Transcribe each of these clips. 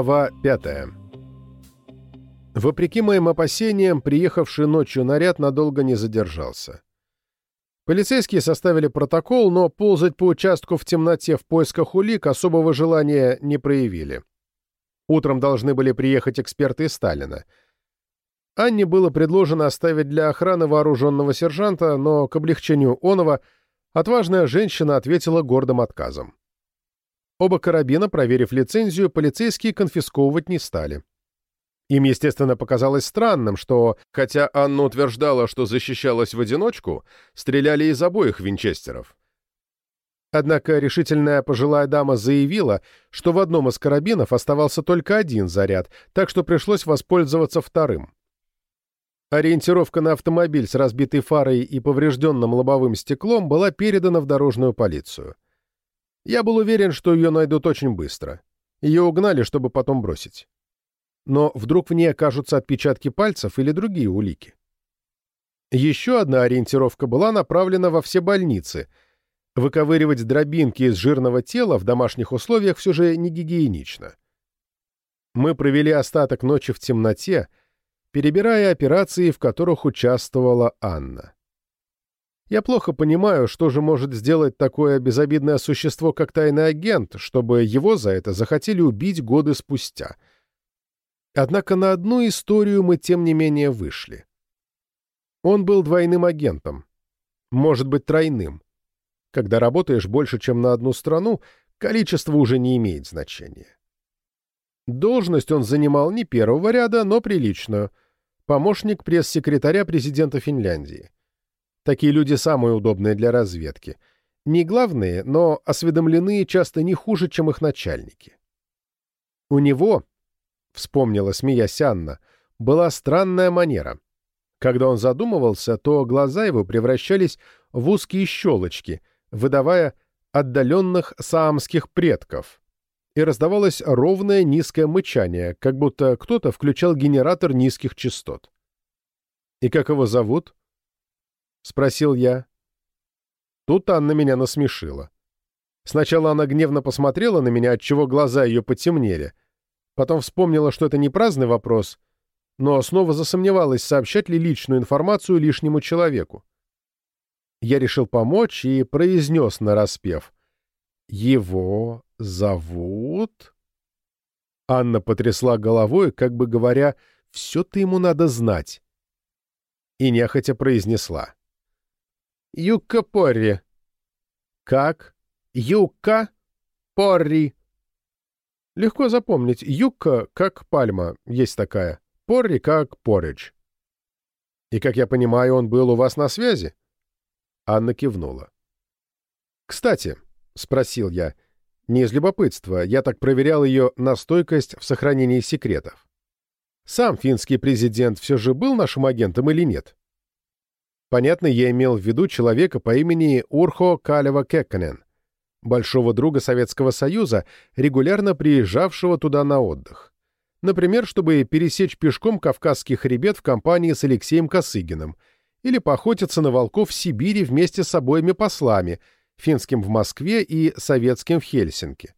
Глава 5 Вопреки моим опасениям, приехавший ночью наряд надолго не задержался. Полицейские составили протокол, но ползать по участку в темноте в поисках улик особого желания не проявили. Утром должны были приехать эксперты из Сталина. Анне было предложено оставить для охраны вооруженного сержанта, но к облегчению Онова отважная женщина ответила гордым отказом. Оба карабина, проверив лицензию, полицейские конфисковывать не стали. Им, естественно, показалось странным, что, хотя Анна утверждала, что защищалась в одиночку, стреляли из обоих винчестеров. Однако решительная пожилая дама заявила, что в одном из карабинов оставался только один заряд, так что пришлось воспользоваться вторым. Ориентировка на автомобиль с разбитой фарой и поврежденным лобовым стеклом была передана в дорожную полицию. Я был уверен, что ее найдут очень быстро. Ее угнали, чтобы потом бросить. Но вдруг в ней окажутся отпечатки пальцев или другие улики. Еще одна ориентировка была направлена во все больницы — выковыривать дробинки из жирного тела в домашних условиях все же не гигиенично. Мы провели остаток ночи в темноте, перебирая операции, в которых участвовала Анна. Я плохо понимаю, что же может сделать такое безобидное существо, как тайный агент, чтобы его за это захотели убить годы спустя. Однако на одну историю мы, тем не менее, вышли. Он был двойным агентом, может быть, тройным. Когда работаешь больше, чем на одну страну, количество уже не имеет значения. Должность он занимал не первого ряда, но приличную. Помощник пресс-секретаря президента Финляндии. Такие люди самые удобные для разведки. Не главные, но осведомленные часто не хуже, чем их начальники. У него, вспомнила смеясь Анна, была странная манера. Когда он задумывался, то глаза его превращались в узкие щелочки, выдавая отдаленных саамских предков, и раздавалось ровное низкое мычание, как будто кто-то включал генератор низких частот. «И как его зовут?» — спросил я. Тут Анна меня насмешила. Сначала она гневно посмотрела на меня, отчего глаза ее потемнели. Потом вспомнила, что это не праздный вопрос, но снова засомневалась, сообщать ли личную информацию лишнему человеку. Я решил помочь и произнес нараспев. «Его зовут...» Анна потрясла головой, как бы говоря, «все-то ему надо знать». И нехотя произнесла. «Юкка Порри». «Как?» «Юкка Порри». Легко запомнить. Юкка как пальма, есть такая. Порри как поридж. И, как я понимаю, он был у вас на связи? Анна кивнула. «Кстати», — спросил я, — не из любопытства, я так проверял ее на стойкость в сохранении секретов. Сам финский президент все же был нашим агентом или нет? Понятно, я имел в виду человека по имени Урхо Калева Кекканен, большого друга Советского Союза, регулярно приезжавшего туда на отдых. Например, чтобы пересечь пешком Кавказский хребет в компании с Алексеем Косыгиным — или поохотиться на волков в Сибири вместе с обоими послами, финским в Москве и советским в Хельсинки.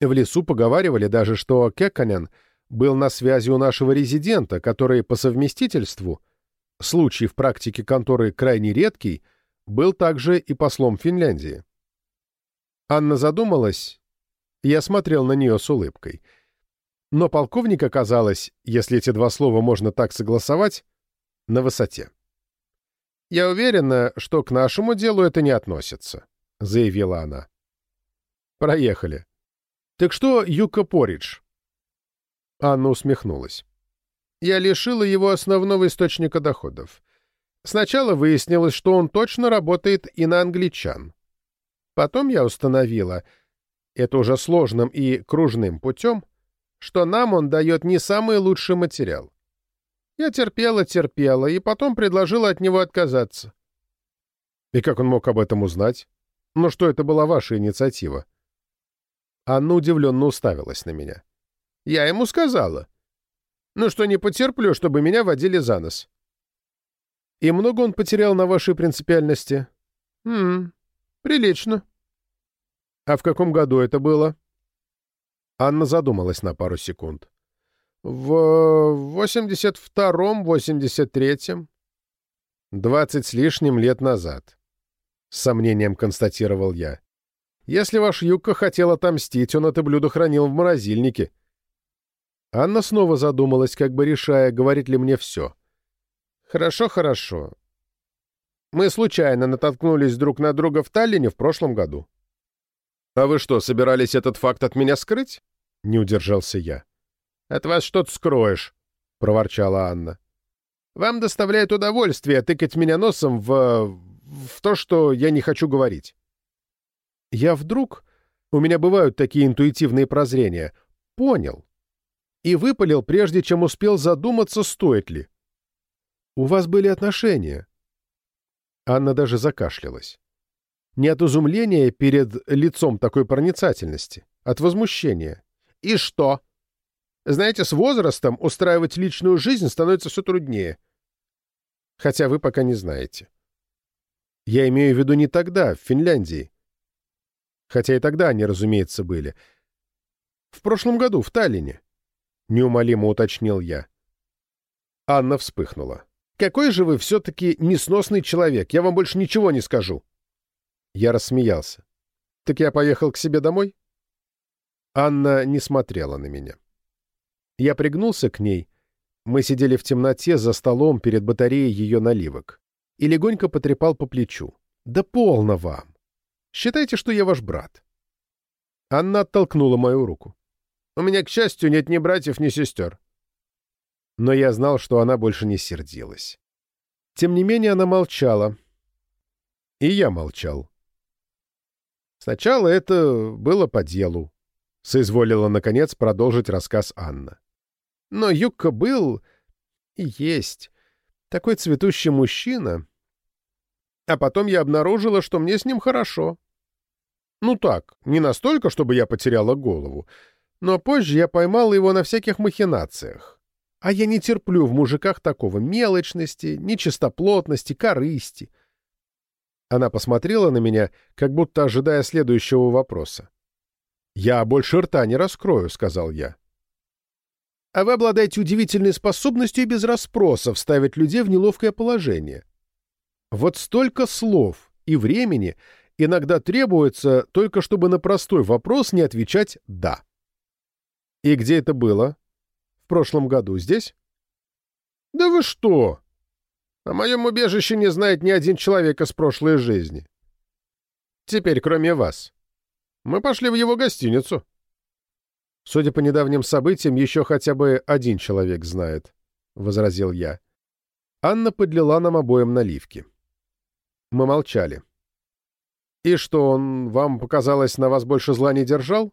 В лесу поговаривали даже, что Кекканен был на связи у нашего резидента, который по совместительству, случай в практике конторы крайне редкий, был также и послом Финляндии. Анна задумалась, я смотрел на нее с улыбкой. Но полковник оказалось, если эти два слова можно так согласовать, на высоте. «Я уверена, что к нашему делу это не относится», — заявила она. «Проехали. Так что Юка Поридж?» Анна усмехнулась. «Я лишила его основного источника доходов. Сначала выяснилось, что он точно работает и на англичан. Потом я установила, это уже сложным и кружным путем, что нам он дает не самый лучший материал. Я терпела, терпела, и потом предложила от него отказаться. И как он мог об этом узнать? Ну что это была ваша инициатива? Анна удивленно уставилась на меня. Я ему сказала. Ну что не потерплю, чтобы меня водили за нос. И много он потерял на вашей принципиальности? Хм, прилично. А в каком году это было? Анна задумалась на пару секунд. В 82-м, 83-м. Двадцать с лишним лет назад. С сомнением констатировал я. Если ваш Юкка хотел отомстить, он это блюдо хранил в морозильнике. Анна снова задумалась, как бы решая, говорит ли мне все. «Хорошо, хорошо. Мы случайно натолкнулись друг на друга в Таллине в прошлом году». «А вы что, собирались этот факт от меня скрыть?» — не удержался я. «От вас что-то скроешь», — проворчала Анна. «Вам доставляет удовольствие тыкать меня носом в... в то, что я не хочу говорить». Я вдруг, у меня бывают такие интуитивные прозрения, понял, и выпалил, прежде чем успел задуматься, стоит ли. «У вас были отношения». Анна даже закашлялась. Не от изумления перед лицом такой проницательности, от возмущения. «И что? Знаете, с возрастом устраивать личную жизнь становится все труднее. Хотя вы пока не знаете. Я имею в виду не тогда, в Финляндии. Хотя и тогда они, разумеется, были. В прошлом году, в Таллине неумолимо уточнил я. Анна вспыхнула. «Какой же вы все-таки несносный человек! Я вам больше ничего не скажу!» Я рассмеялся. «Так я поехал к себе домой?» Анна не смотрела на меня. Я пригнулся к ней. Мы сидели в темноте за столом перед батареей ее наливок. И легонько потрепал по плечу. «Да полно вам! Считайте, что я ваш брат!» Анна оттолкнула мою руку. У меня, к счастью, нет ни братьев, ни сестер. Но я знал, что она больше не сердилась. Тем не менее, она молчала. И я молчал. Сначала это было по делу. Соизволила, наконец, продолжить рассказ Анна. Но Юкка был и есть такой цветущий мужчина. А потом я обнаружила, что мне с ним хорошо. Ну так, не настолько, чтобы я потеряла голову, но позже я поймал его на всяких махинациях. А я не терплю в мужиках такого мелочности, нечистоплотности, корысти. Она посмотрела на меня, как будто ожидая следующего вопроса. «Я больше рта не раскрою», — сказал я. «А вы обладаете удивительной способностью без расспросов ставить людей в неловкое положение. Вот столько слов и времени иногда требуется только чтобы на простой вопрос не отвечать «да». «И где это было? В прошлом году здесь?» «Да вы что? О моем убежище не знает ни один человек из прошлой жизни. Теперь, кроме вас. Мы пошли в его гостиницу». «Судя по недавним событиям, еще хотя бы один человек знает», — возразил я. Анна подлила нам обоим наливки. Мы молчали. «И что, он, вам показалось, на вас больше зла не держал?»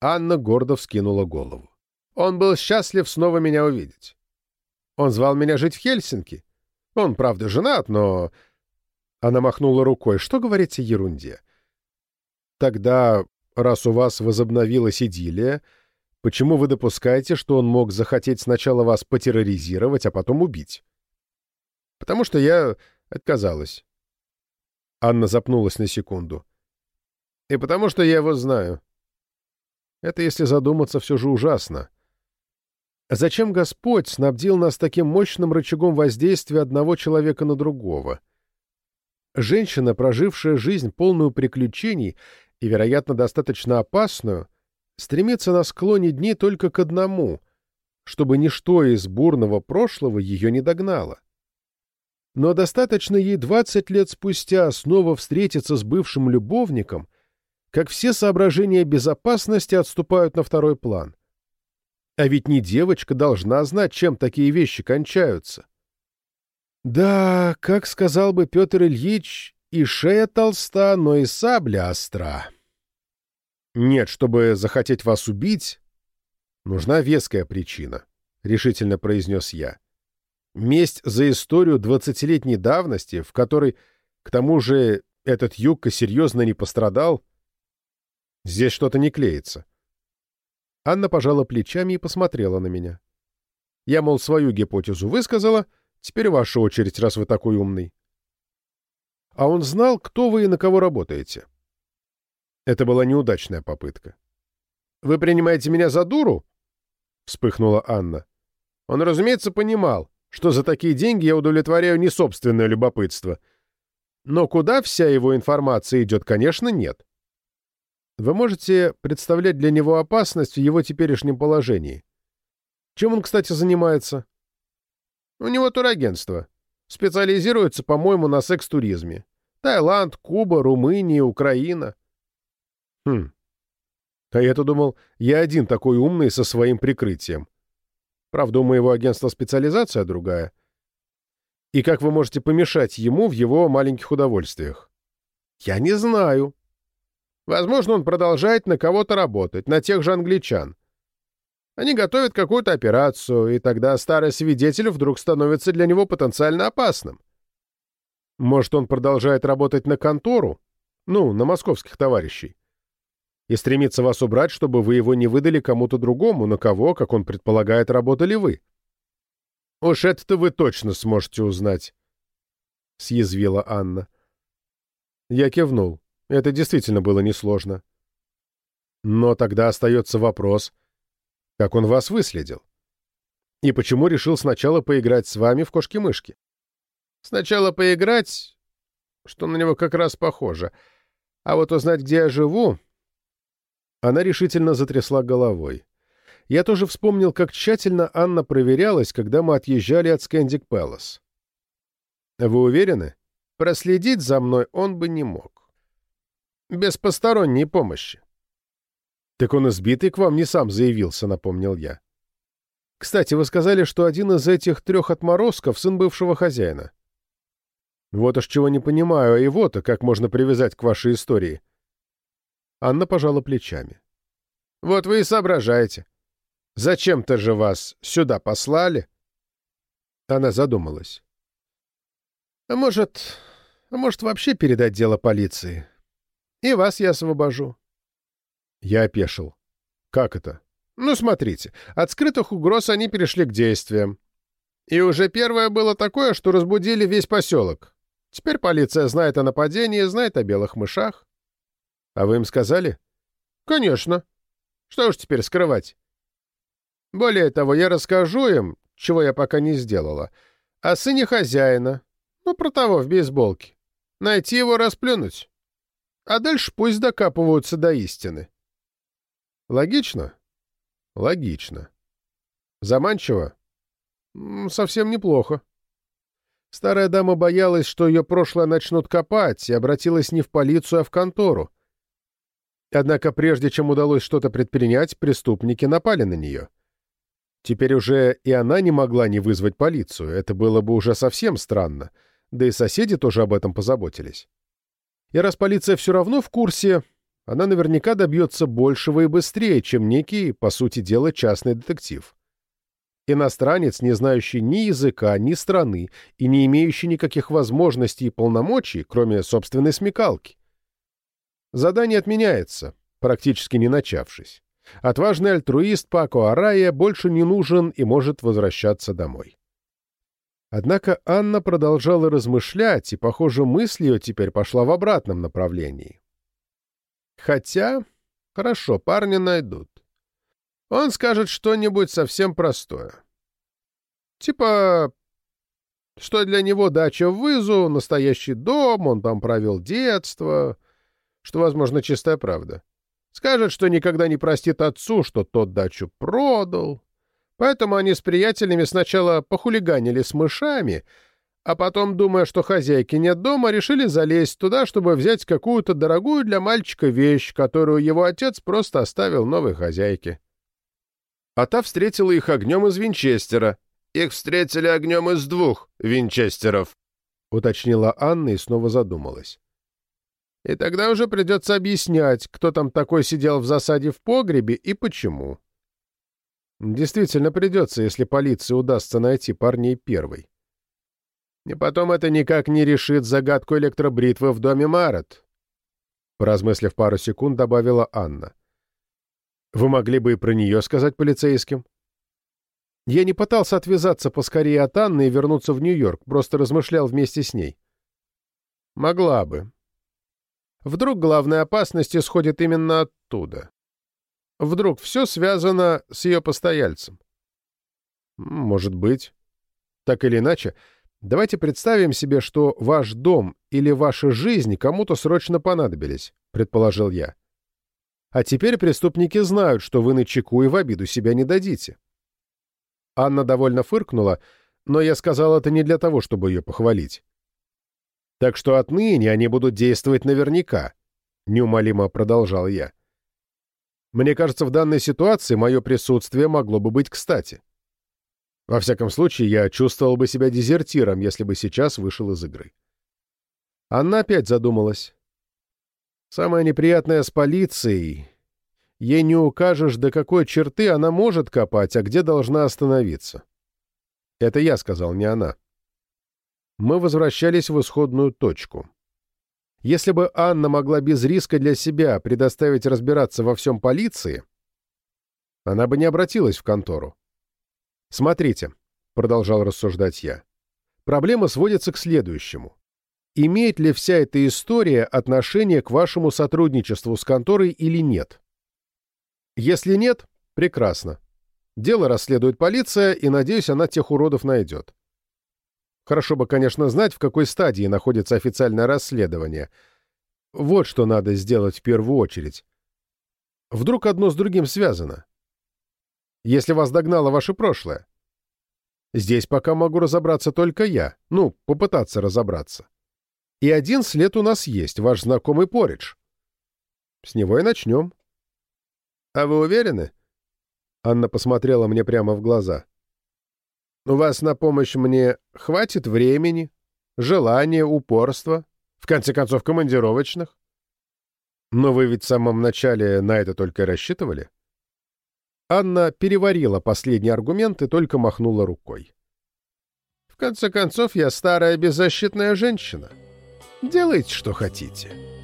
Анна гордо вскинула голову. Он был счастлив снова меня увидеть. Он звал меня жить в Хельсинки. Он, правда, женат, но... Она махнула рукой. Что говорить о ерунде? Тогда, раз у вас возобновилась идиллия, почему вы допускаете, что он мог захотеть сначала вас потерроризировать, а потом убить? Потому что я отказалась. Анна запнулась на секунду. И потому что я его знаю. Это, если задуматься, все же ужасно. Зачем Господь снабдил нас таким мощным рычагом воздействия одного человека на другого? Женщина, прожившая жизнь полную приключений и, вероятно, достаточно опасную, стремится на склоне дней только к одному, чтобы ничто из бурного прошлого ее не догнало. Но достаточно ей 20 лет спустя снова встретиться с бывшим любовником — как все соображения безопасности отступают на второй план. А ведь не девочка должна знать, чем такие вещи кончаются. Да, как сказал бы Петр Ильич, и шея толста, но и сабля остра. Нет, чтобы захотеть вас убить, нужна веская причина, — решительно произнес я. Месть за историю двадцатилетней давности, в которой, к тому же, этот Юбка серьезно не пострадал — Здесь что-то не клеится. Анна пожала плечами и посмотрела на меня. Я, мол, свою гипотезу высказала, теперь ваша очередь, раз вы такой умный. А он знал, кто вы и на кого работаете. Это была неудачная попытка. «Вы принимаете меня за дуру?» — вспыхнула Анна. Он, разумеется, понимал, что за такие деньги я удовлетворяю не собственное любопытство. Но куда вся его информация идет, конечно, нет. Вы можете представлять для него опасность в его теперешнем положении. Чем он, кстати, занимается? У него турагентство. Специализируется, по-моему, на секс-туризме. Таиланд, Куба, Румыния, Украина. Хм. А я-то думал, я один такой умный со своим прикрытием. Правда, у моего агентства специализация другая. И как вы можете помешать ему в его маленьких удовольствиях? Я не знаю. Возможно, он продолжает на кого-то работать, на тех же англичан. Они готовят какую-то операцию, и тогда старый свидетель вдруг становится для него потенциально опасным. Может, он продолжает работать на контору? Ну, на московских товарищей. И стремится вас убрать, чтобы вы его не выдали кому-то другому, на кого, как он предполагает, работали вы. Уж это-то вы точно сможете узнать, — съязвила Анна. Я кивнул. Это действительно было несложно. Но тогда остается вопрос, как он вас выследил? И почему решил сначала поиграть с вами в кошки-мышки? Сначала поиграть, что на него как раз похоже. А вот узнать, где я живу... Она решительно затрясла головой. Я тоже вспомнил, как тщательно Анна проверялась, когда мы отъезжали от Скэндик Пэлас. Вы уверены? Проследить за мной он бы не мог. Без посторонней помощи. Так он избитый к вам не сам заявился, напомнил я. Кстати, вы сказали, что один из этих трех отморозков — сын бывшего хозяина. Вот уж чего не понимаю, а его-то как можно привязать к вашей истории? Анна пожала плечами. Вот вы и соображаете. Зачем-то же вас сюда послали? Она задумалась. А может, а может вообще передать дело полиции? И вас я освобожу. Я опешил. Как это? Ну, смотрите, от скрытых угроз они перешли к действиям. И уже первое было такое, что разбудили весь поселок. Теперь полиция знает о нападении, знает о белых мышах. А вы им сказали? Конечно. Что уж теперь скрывать? Более того, я расскажу им, чего я пока не сделала, о сыне хозяина, ну, про того в бейсболке. Найти его расплюнуть. А дальше пусть докапываются до истины. Логично? Логично. Заманчиво? Совсем неплохо. Старая дама боялась, что ее прошлое начнут копать, и обратилась не в полицию, а в контору. Однако прежде чем удалось что-то предпринять, преступники напали на нее. Теперь уже и она не могла не вызвать полицию, это было бы уже совсем странно, да и соседи тоже об этом позаботились. И раз полиция все равно в курсе, она наверняка добьется большего и быстрее, чем некий, по сути дела, частный детектив. Иностранец, не знающий ни языка, ни страны и не имеющий никаких возможностей и полномочий, кроме собственной смекалки. Задание отменяется, практически не начавшись. Отважный альтруист Пако Арая больше не нужен и может возвращаться домой. Однако Анна продолжала размышлять, и, похоже, мысль ее теперь пошла в обратном направлении. Хотя, хорошо, парня найдут. Он скажет что-нибудь совсем простое. Типа, что для него дача в Вызу, настоящий дом, он там провел детство, что, возможно, чистая правда. Скажет, что никогда не простит отцу, что тот дачу продал. Поэтому они с приятелями сначала похулиганили с мышами, а потом, думая, что хозяйки нет дома, решили залезть туда, чтобы взять какую-то дорогую для мальчика вещь, которую его отец просто оставил новой хозяйке а та встретила их огнем из винчестера. Их встретили огнем из двух винчестеров, — уточнила Анна и снова задумалась. И тогда уже придется объяснять, кто там такой сидел в засаде в погребе и почему. Действительно придется, если полиции удастся найти парней первой. И потом это никак не решит загадку электробритвы в доме Марет. Поразмыслив пару секунд, добавила Анна. — вы могли бы и про нее сказать полицейским. Я не пытался отвязаться поскорее от Анны и вернуться в Нью-Йорк, просто размышлял вместе с ней. Могла бы. Вдруг главная опасность исходит именно оттуда. Вдруг все связано с ее постояльцем? Может быть. Так или иначе, давайте представим себе, что ваш дом или ваша жизнь кому-то срочно понадобились, предположил я. А теперь преступники знают, что вы на чеку и в обиду себя не дадите. Анна довольно фыркнула, но я сказал это не для того, чтобы ее похвалить. Так что отныне они будут действовать наверняка, неумолимо продолжал я. Мне кажется, в данной ситуации мое присутствие могло бы быть кстати. Во всяком случае, я чувствовал бы себя дезертиром, если бы сейчас вышел из игры. Она опять задумалась. Самое неприятное с полицией. Ей не укажешь, до какой черты она может копать, а где должна остановиться. Это я сказал, не она. Мы возвращались в исходную точку. Если бы Анна могла без риска для себя предоставить разбираться во всем полиции, она бы не обратилась в контору. «Смотрите», — продолжал рассуждать я, — «проблема сводится к следующему. Имеет ли вся эта история отношение к вашему сотрудничеству с конторой или нет? Если нет, прекрасно. Дело расследует полиция, и, надеюсь, она тех уродов найдет. Хорошо бы, конечно, знать, в какой стадии находится официальное расследование. Вот что надо сделать в первую очередь. Вдруг одно с другим связано. Если вас догнало ваше прошлое. Здесь пока могу разобраться только я. Ну, попытаться разобраться. И один след у нас есть, ваш знакомый Поридж. С него и начнем. А вы уверены? Анна посмотрела мне прямо в глаза. У вас на помощь мне хватит времени, желания, упорства, в конце концов, командировочных? Но вы ведь в самом начале на это только рассчитывали? Анна переварила последний аргумент и только махнула рукой. В конце концов, я старая беззащитная женщина. Делайте, что хотите.